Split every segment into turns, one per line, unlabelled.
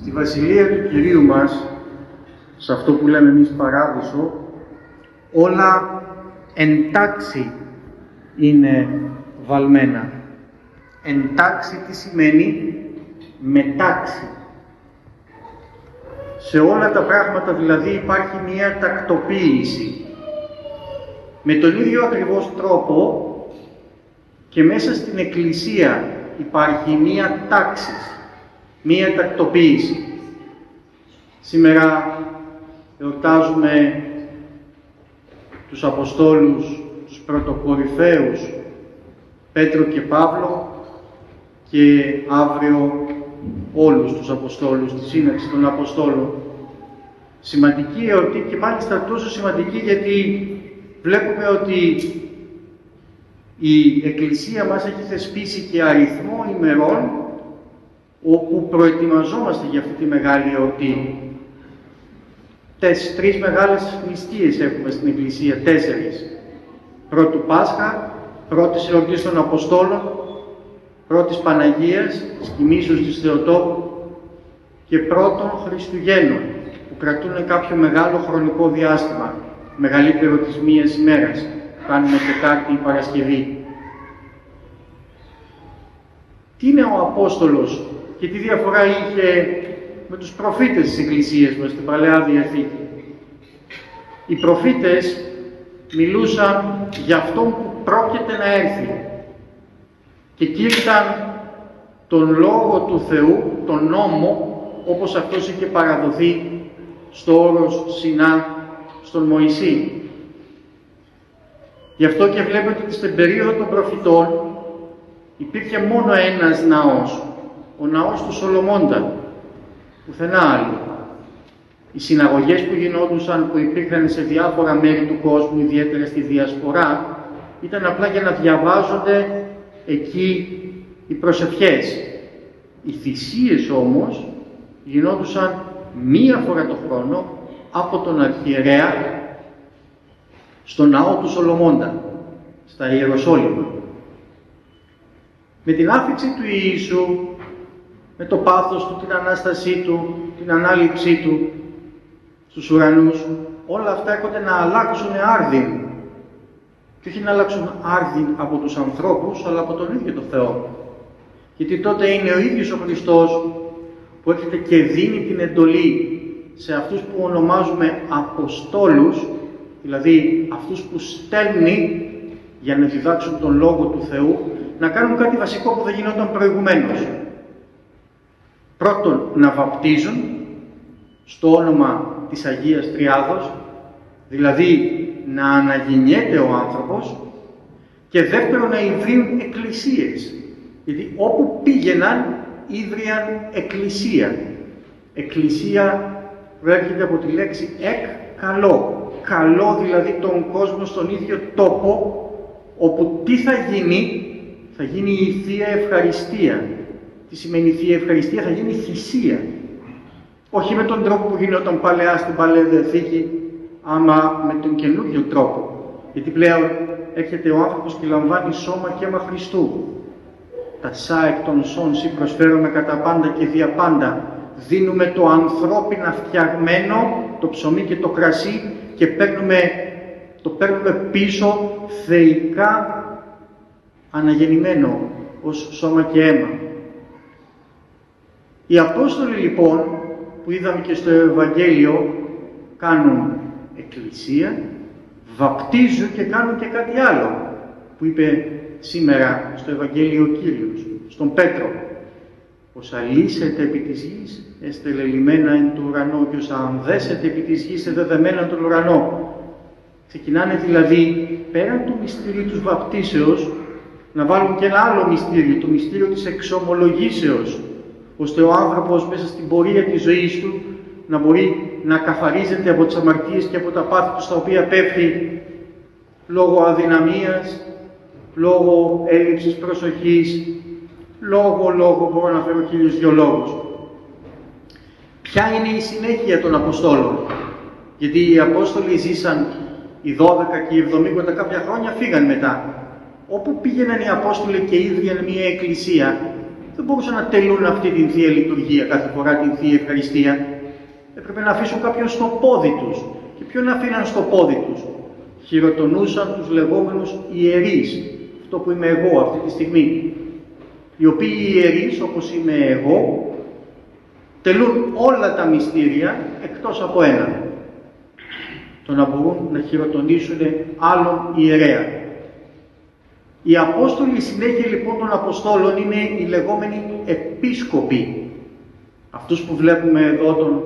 Στη Βασιλεία του Κυρίου μας, σε αυτό που λέμε εμείς παράδεισο, όλα εντάξει είναι βαλμένα. Εντάξει τι σημαίνει; Μετάξι. Σε όλα τα πράγματα δηλαδή υπάρχει μία τακτοποίηση. Με τον ίδιο ακριβώς τρόπο και μέσα στην Εκκλησία υπάρχει μία τάξη, μία τακτοποίηση. Σήμερα εορτάζουμε τους Αποστόλους, τους πρωτοκορυφαίους Πέτρο και Παύλο και αύριο όλους τους Αποστόλους, τη σύναξη των Αποστόλων. Σημαντική εορτή και μάλιστα τόσο σημαντική γιατί βλέπουμε ότι η Εκκλησία μας έχει θεσπίσει και αριθμό ημερών όπου προετοιμαζόμαστε για αυτή τη μεγάλη εορτή. Τες, τρεις μεγάλες νηστείες έχουμε στην Εκκλησία, τέσσερις. Πρώτου Πάσχα, πρώτης εορτής των Αποστόλων, πρώτης Παναγίας, της κοιμήσεως της Θεοτόπου και πρώτων Χριστουγέννων, που κρατούν κάποιο μεγάλο χρονικό διάστημα, μεγαλύτερο της μίας ημέρας, κάνουμε Τετάρτη ή Παρασκευή. Τι είναι ο Απόστολος; Και τι διαφορά είχε με τους προφήτες της Εκκλησίας μας στην Παλαιά Διαθήκη. Οι προφήτες μιλούσαν για αυτό που πρόκειται να έρθει και κήρυταν τον Λόγο του Θεού, τον νόμο, όπως αυτός είχε παραδοθεί στο όρος Σινά στον Μωυσή. Γι' αυτό και βλέπετε ότι στην περίοδο των προφητών υπήρχε μόνο ένας ναός, ο ναός του Σολομώντα, πουθενά άλλο. Οι συναγωγές που γινόντουσαν, που υπήρχαν σε διάφορα μέρη του κόσμου, ιδιαίτερα στη Διασπορά, ήταν απλά για να διαβάζονται εκεί οι προσευχές. Οι θυσίες όμως γινόντουσαν μία φορά το χρόνο από τον αρχιερέα στο ναό του Σολομώντα, στα Ιεροσόλυμα. Με την άφηξη του Ιησού, με το πάθος του, την Ανάστασή του, την ανάληψή του στους ουρανούς, όλα αυτά έρχονται να αλλάξουν άρδιν. Και όχι να αλλάξουν άρδιν από τους ανθρώπους, αλλά από τον ίδιο το Θεό. Γιατί τότε είναι ο ίδιος ο Χριστός που έρχεται και δίνει την εντολή σε αυτούς που ονομάζουμε Αποστόλους, δηλαδή αυτούς που στέλνει για να διδάξουν τον Λόγο του Θεού, να κάνουν κάτι βασικό που δεν γινόταν προηγουμένως. Πρώτον, να βαπτίζουν στο όνομα της Αγίας Τριάδος, δηλαδή να αναγεννιέται ο άνθρωπος και δεύτερον να ιδρύουν εκκλησίες. Γιατί όπου πήγαιναν, ίδρυαν εκκλησία. Εκκλησία προέρχεται από τη λέξη εκ καλό. Καλό δηλαδή τον κόσμο στον ίδιο τόπο, όπου τι θα γίνει, θα γίνει η Θεία Ευχαριστία. Τι σημαίνει η Θεία Ευχαριστία, θα γίνει θυσία. Όχι με τον τρόπο που γινόταν παλαιά στην Παλαιά Διαθήκη, άμα με τον καινούριο τρόπο. Γιατί πλέον έρχεται ο άνθρωπος και λαμβάνει σώμα και αίμα Χριστού. Τα σά εκ των σών σύ προσφέρομαι κατά πάντα και δια πάντα. Δίνουμε το ανθρώπινα φτιαγμένο, το ψωμί και το κρασί και παίρνουμε, το παίρνουμε πίσω θεϊκά αναγεννημένο ως σώμα και αίμα. Οι Απόστολοι λοιπόν που είδαμε και στο Ευαγγέλιο κάνουν εκκλησία, βαπτίζουν και κάνουν και κάτι άλλο που είπε σήμερα στο Ευαγγέλιο ο Κύριος, στον Πέτρο. Όσα λύσετε επί της γης, έστε λελιμένα εν του ουρανό και όσα ανδέσετε επί της γης, έστε δεδεμένα τον ουρανό. Ξεκινάνε δηλαδή πέραν του μυστηρίου του βαπτίσεως να βάλουν και ένα άλλο μυστήριο, το μυστήριο της εξομολογήσεως, ώστε ο άνθρωπος μέσα στην πορεία της ζωής του να μπορεί να καθαρίζεται από τις αμαρτίες και από τα πάθη τους στα οποία πέφτει λόγω αδυναμίας, λόγω έλλειψης προσοχής, λόγω, λόγω, μπορώ να φέρω χίλιους δυο λόγους. Ποια είναι η συνέχεια των Αποστόλων; Γιατί οι Απόστολοι ζήσαν οι 12 και οι 70 κάποια χρόνια φύγαν μετά. Όπου πήγαιναν οι Απόστολοι και ίδρυαν μια εκκλησία, δεν μπορούσαν να τελούν αυτή την Θεία Λειτουργία κάθε φορά την Θεία Ευχαριστία. Έπρεπε να αφήσουν κάποιον στο πόδι τους. Και ποιον αφήναν στο πόδι τους; Χειροτονούσαν τους λεγόμενους ιερείς. Αυτό που είμαι εγώ αυτή τη στιγμή. Οι οποίοι οι ιερείς, όπως είμαι εγώ, τελούν όλα τα μυστήρια εκτός από ένα. Το να μπορούν να χειροτονήσουν άλλον ιερέα. Οι Απόστολοι, συνέχεια λοιπόν των Αποστόλων είναι οι λεγόμενοι επίσκοποι. Αυτούς που βλέπουμε εδώ τον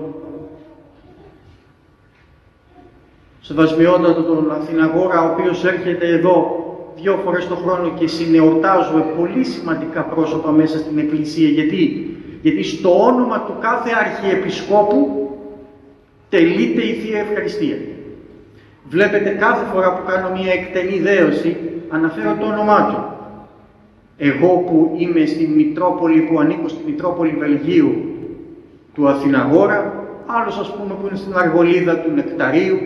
σεβασμιότατο τον Αθηναγόρα, ο οποίος έρχεται εδώ δύο φορές το χρόνο και συνεορτάζουμε πολύ σημαντικά πρόσωπα μέσα στην Εκκλησία. Γιατί, Γιατί στο όνομα του κάθε Αρχιεπισκόπου τελείται η Θεία Ευχαριστία. Βλέπετε κάθε φορά που κάνω μια εκτενή δέωση, αναφέρω το όνομά του. Εγώ που είμαι στη Μητρόπολη, που ανήκω στη Μητρόπολη Βελγίου του Αθηναγόρα, άλλος ας πούμε που είναι στην Αργολίδα του Νεκταρίου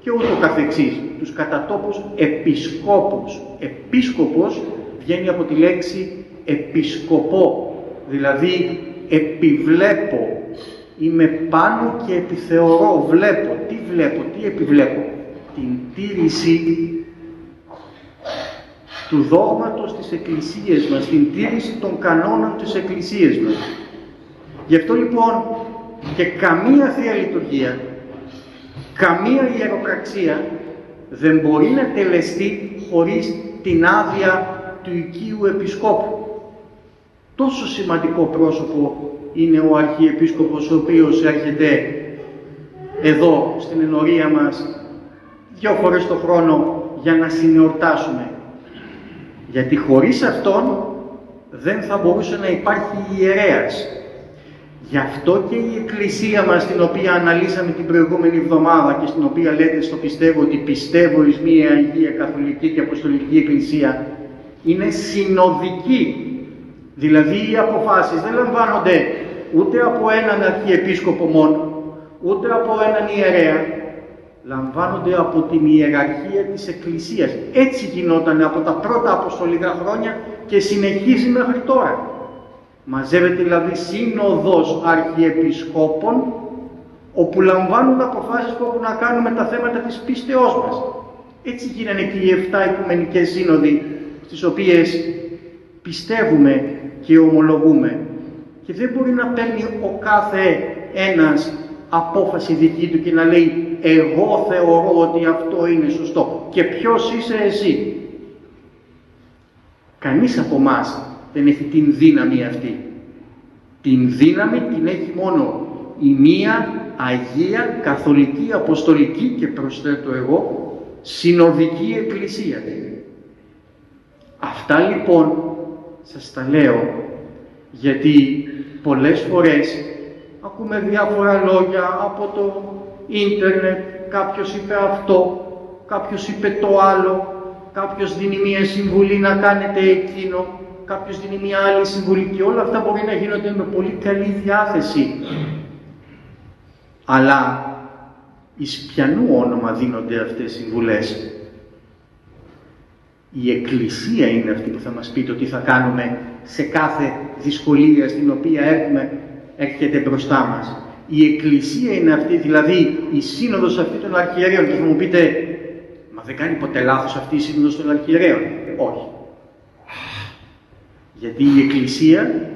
και ούτω καθεξής. Τους κατατόπους επισκόπους. Επίσκοπος βγαίνει από τη λέξη επισκοπό, δηλαδή επιβλέπω. Είμαι πάνω και επιθεωρώ, βλέπω. Τι βλέπω, τι επιβλέπω. Την τήρηση του δόγματος της Εκκλησίας μας, την τήρηση των κανόνων της Εκκλησίας μας. Γι' αυτό λοιπόν και καμία Θεία Λειτουργία, καμία ιεροπραξία δεν μπορεί να τελεστεί χωρίς την άδεια του οικίου επισκόπου. Τόσο σημαντικό πρόσωπο είναι ο Αρχιεπίσκοπος ο οποίος έρχεται εδώ στην ενορία μας δυο φορές το χρόνο για να συνεορτάσουμε γιατί χωρίς Αυτόν δεν θα μπορούσε να υπάρχει ιερέας. Γι' αυτό και η Εκκλησία μας, την οποία αναλύσαμε την προηγούμενη εβδομάδα και στην οποία λέτε στο πιστεύω ότι πιστεύω εις μία Αγία Καθολική και Αποστολική Εκκλησία, είναι συνοδική. Δηλαδή οι αποφάσεις δεν λαμβάνονται ούτε από έναν αρχιεπίσκοπο μόνο, ούτε από έναν ιερέα, λαμβάνονται από την ιεραρχία της Εκκλησίας. Έτσι γινόταν από τα πρώτα αποστολικά χρόνια και συνεχίζει μέχρι τώρα. Μαζεύεται δηλαδή σύνοδος αρχιεπισκόπων όπου λαμβάνουν αποφάσεις που έχουν να κάνουν με τα θέματα της πίστεώς μας. Έτσι γίνανε και οι 7 οικουμενικές σύνοδοι στις οποίες πιστεύουμε και ομολογούμε. Και δεν μπορεί να παίρνει ο κάθε ένας απόφαση δική του και να λέει εγώ θεωρώ ότι αυτό είναι σωστό. Και ποιος είσαι εσύ; Κανείς από εμά δεν έχει την δύναμη αυτή. Την δύναμη την έχει μόνο η μία Αγία Καθολική Αποστολική και προσθέτω εγώ συνοδική Εκκλησία. Αυτά λοιπόν σας τα λέω γιατί πολλές φορές ακούμε διάφορα λόγια από το ίντερνετ, κάποιος είπε αυτό, κάποιος είπε το άλλο, κάποιος δίνει μία συμβουλή να κάνετε εκείνο, κάποιος δίνει μία άλλη συμβουλή και όλα αυτά μπορεί να γίνονται με πολύ καλή διάθεση. Αλλά εις ποιανού όνομα δίνονται αυτές οι συμβουλές; Η Εκκλησία είναι αυτή που θα μας πει το τι θα κάνουμε σε κάθε δυσκολία στην οποία έχουμε έρχεται μπροστά μας. Η Εκκλησία είναι αυτή, δηλαδή η σύνοδος αυτή των αρχιερέων και θα μου πείτε μα δεν κάνει ποτέ λάθος αυτή η σύνοδος των αρχιερέων. Όχι. Γιατί η Εκκλησία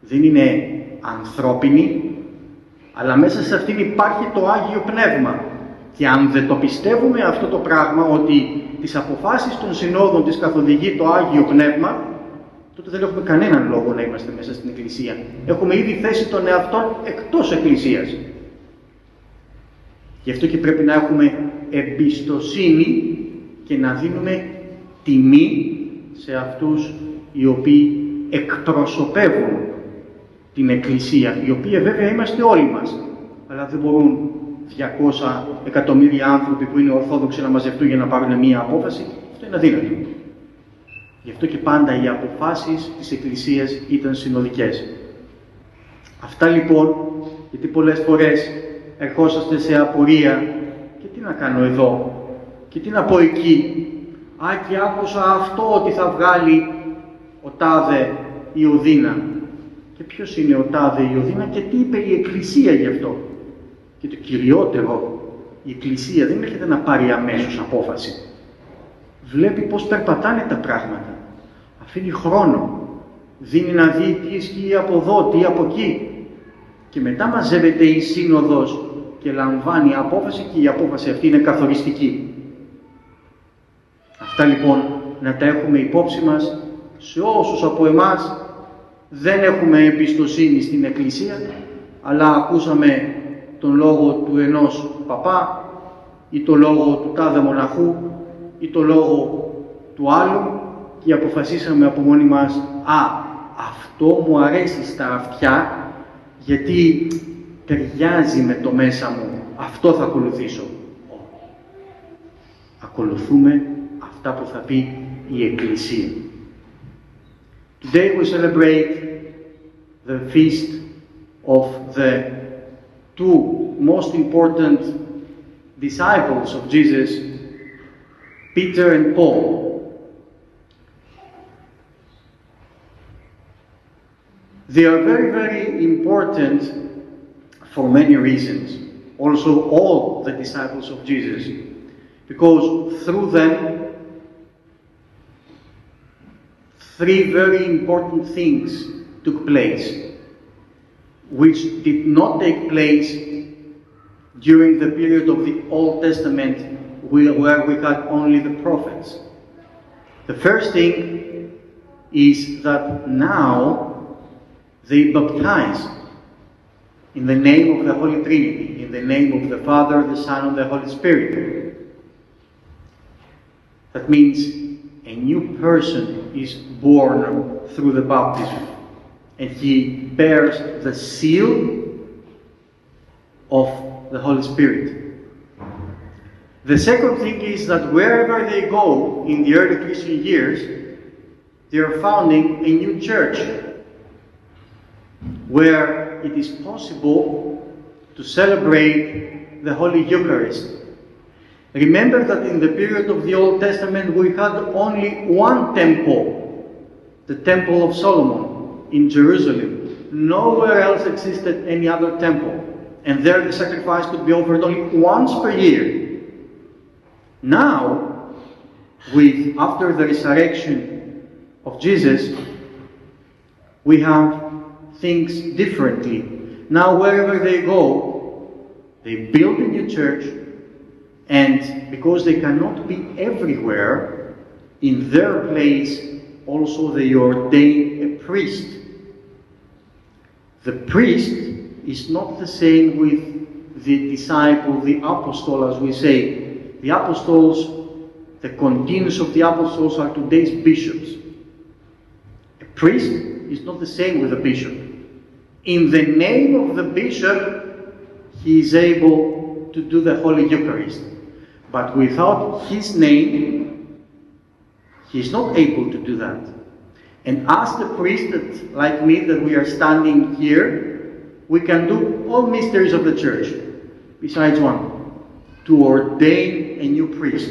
δεν είναι ανθρώπινη, αλλά μέσα σε αυτήν υπάρχει το Άγιο Πνεύμα. Και αν δεν το πιστεύουμε αυτό το πράγμα, ότι τις αποφάσεις των συνόδων της καθοδηγεί το Άγιο Πνεύμα, τότε δεν έχουμε κανέναν λόγο να είμαστε μέσα στην Εκκλησία. Έχουμε ήδη θέσει τον εαυτό εκτός Εκκλησίας. Γι' αυτό και πρέπει να έχουμε εμπιστοσύνη και να δίνουμε τιμή σε αυτούς οι οποίοι εκπροσωπεύουν την Εκκλησία, οι οποίοι βέβαια είμαστε όλοι μας, αλλά δεν μπορούν 200 εκατομμύρια άνθρωποι που είναι ορθόδοξοι να μαζευτούν για να πάρουν μία απόφαση, αυτό είναι αδύνατο. Γι' αυτό και πάντα οι αποφάσεις της Εκκλησίας ήταν συνοδικές. Αυτά λοιπόν, γιατί πολλές φορές ερχόσαστε σε απορία και τι να κάνω εδώ και τι να πω εκεί. Α, και άκουσα αυτό ότι θα βγάλει ο τάδε η Οδύνα. Και ποιος είναι ο τάδε η Οδύνα και τι είπε η Εκκλησία γι' αυτό. Και το κυριότερο, η Εκκλησία δεν έρχεται να πάρει αμέσως απόφαση. Βλέπει πώς περπατάνε τα πράγματα. Αφήνει χρόνο. Δίνει να δει τι ισχύει από εδώ, τι από εκεί. Και μετά μαζεύεται η σύνοδος και λαμβάνει απόφαση και η απόφαση αυτή είναι καθοριστική. Αυτά λοιπόν να τα έχουμε υπόψη μας σε όσους από εμάς δεν έχουμε εμπιστοσύνη στην Εκκλησία, αλλά ακούσαμε τον λόγο του ενός παπά ή τον λόγο του τάδε μοναχού ή τον λόγο του άλλου και αποφασίσαμε από μόνοι μας «Α, αυτό μου αρέσει στα αυτιά γιατί ταιριάζει με το μέσα μου, αυτό θα ακολουθήσω». Ακολουθούμε αυτά που θα πει η Εκκλησία. Today we celebrate the feast of the two most important disciples of Jesus, Peter and Paul. They are very, very important for many reasons. Also, all the disciples of Jesus, because through them three very important things took place, which did not take place during the period of the Old Testament where we had only the prophets. The first thing is that now they baptize in the name of the Holy Trinity, in the name of the Father, the Son, and the Holy Spirit. That means a new person is born through the baptism and he bears the seal of the Holy Spirit. The second thing is that wherever they go in the early Christian years, they are founding a new church where it is possible to celebrate the Holy Eucharist Remember that in the period of the Old Testament we had only one temple, the Temple of Solomon in Jerusalem. Nowhere else existed any other temple. And there the sacrifice could be offered only once per year. Now, with after the resurrection of Jesus, we have things differently. Now, wherever they go, they build a new church, and because they cannot be everywhere, in their place also they ordain a priest. The priest is not the same with the disciple, the apostle, as we say. The apostles, the continuous of the apostles are today's bishops. A priest is not the same with a bishop. In the name of the bishop, he is able to do the Holy Eucharist. But without his name, he is not able to do that. And as the priest, that, like me, that we are standing here, we can do all mysteries of the church, besides one, to ordain a new priest.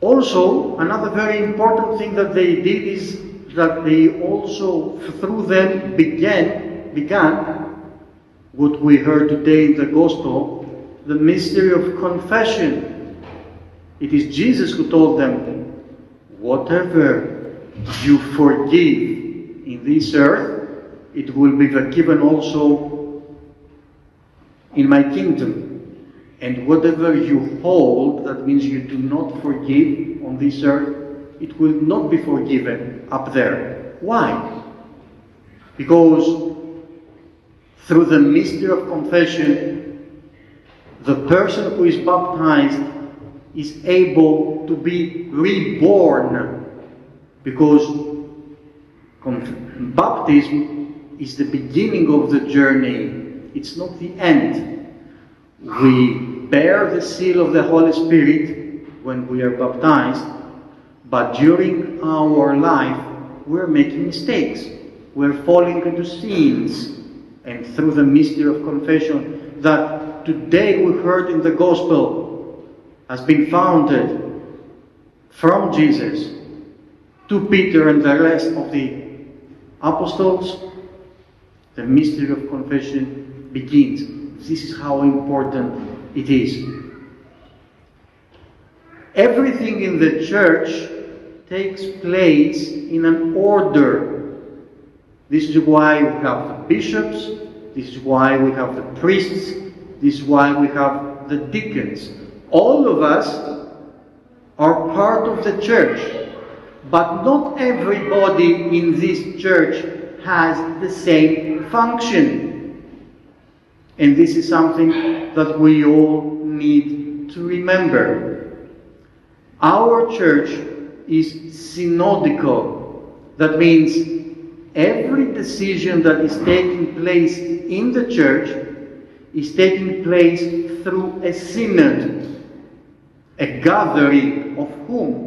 Also, another very important thing that they did is that they also, through them, began, began what we heard today in the Gospel, the mystery of confession. It is Jesus who told them, Whatever you forgive in this earth, it will be forgiven also in my kingdom. And whatever you hold, that means you do not forgive on this earth, it will not be forgiven up there. Why? Because through the mystery of confession, the person who is baptized is able to be reborn because baptism is the beginning of the journey, it's not the end. We bear the seal of the Holy Spirit when we are baptized, but during our life, we're making mistakes. We're falling into sins and through the mystery of confession that today we heard in the gospel has been founded from Jesus to Peter and the rest of the apostles, the mystery of confession begins. This is how important it is. Everything in the church takes place in an order. This is why we have the bishops, this is why we have the priests, this is why we have the deacons. All of us are part of the church, but not everybody in this church has the same function. And this is something that we all need to remember. Our church is synodical. That means every decision that is taking place in the church is taking place through a synod, a gathering of whom?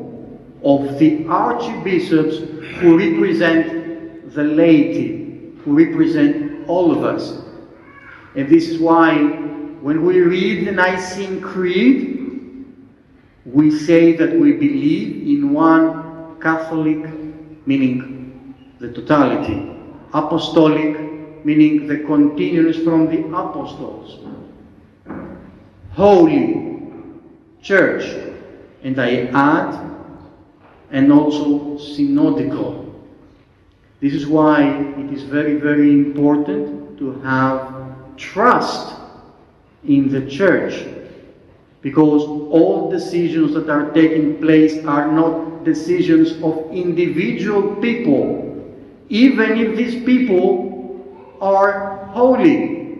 Of the archbishops who represent the laity, who represent all of us. And this is why when we read the Nicene Creed, we say that we believe in one Catholic, meaning the totality, apostolic, meaning the continuance from the apostles, holy, church, and I add, and also synodical. This is why it is very, very important to have trust in the church because all decisions that are taking place are not decisions of individual people, even if these people are holy.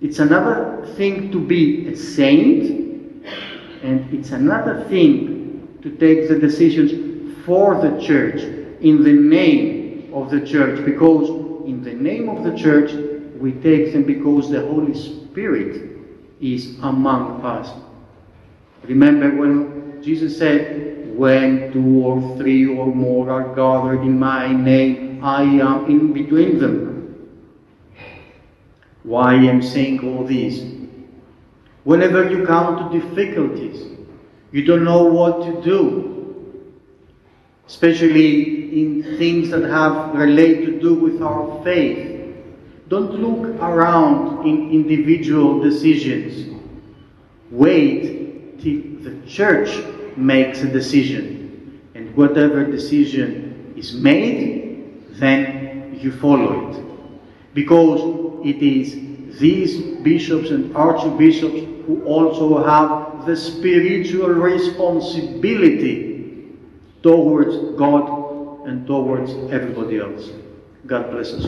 It's another thing to be a saint, and it's another thing to take the decisions for the church in the name of the church, because in the name of the church we take them because the Holy Spirit is among us. Remember when Jesus said, When two or three or more are gathered in my name, I am in between them. Why I am saying all this? Whenever you come to difficulties, you don't know what to do, especially in things that have relate to do with our faith. Don't look around in individual decisions. Wait the church makes a decision. And whatever decision is made, then you follow it. Because it is these bishops and archbishops who also have the spiritual responsibility towards God and towards everybody else. God bless us.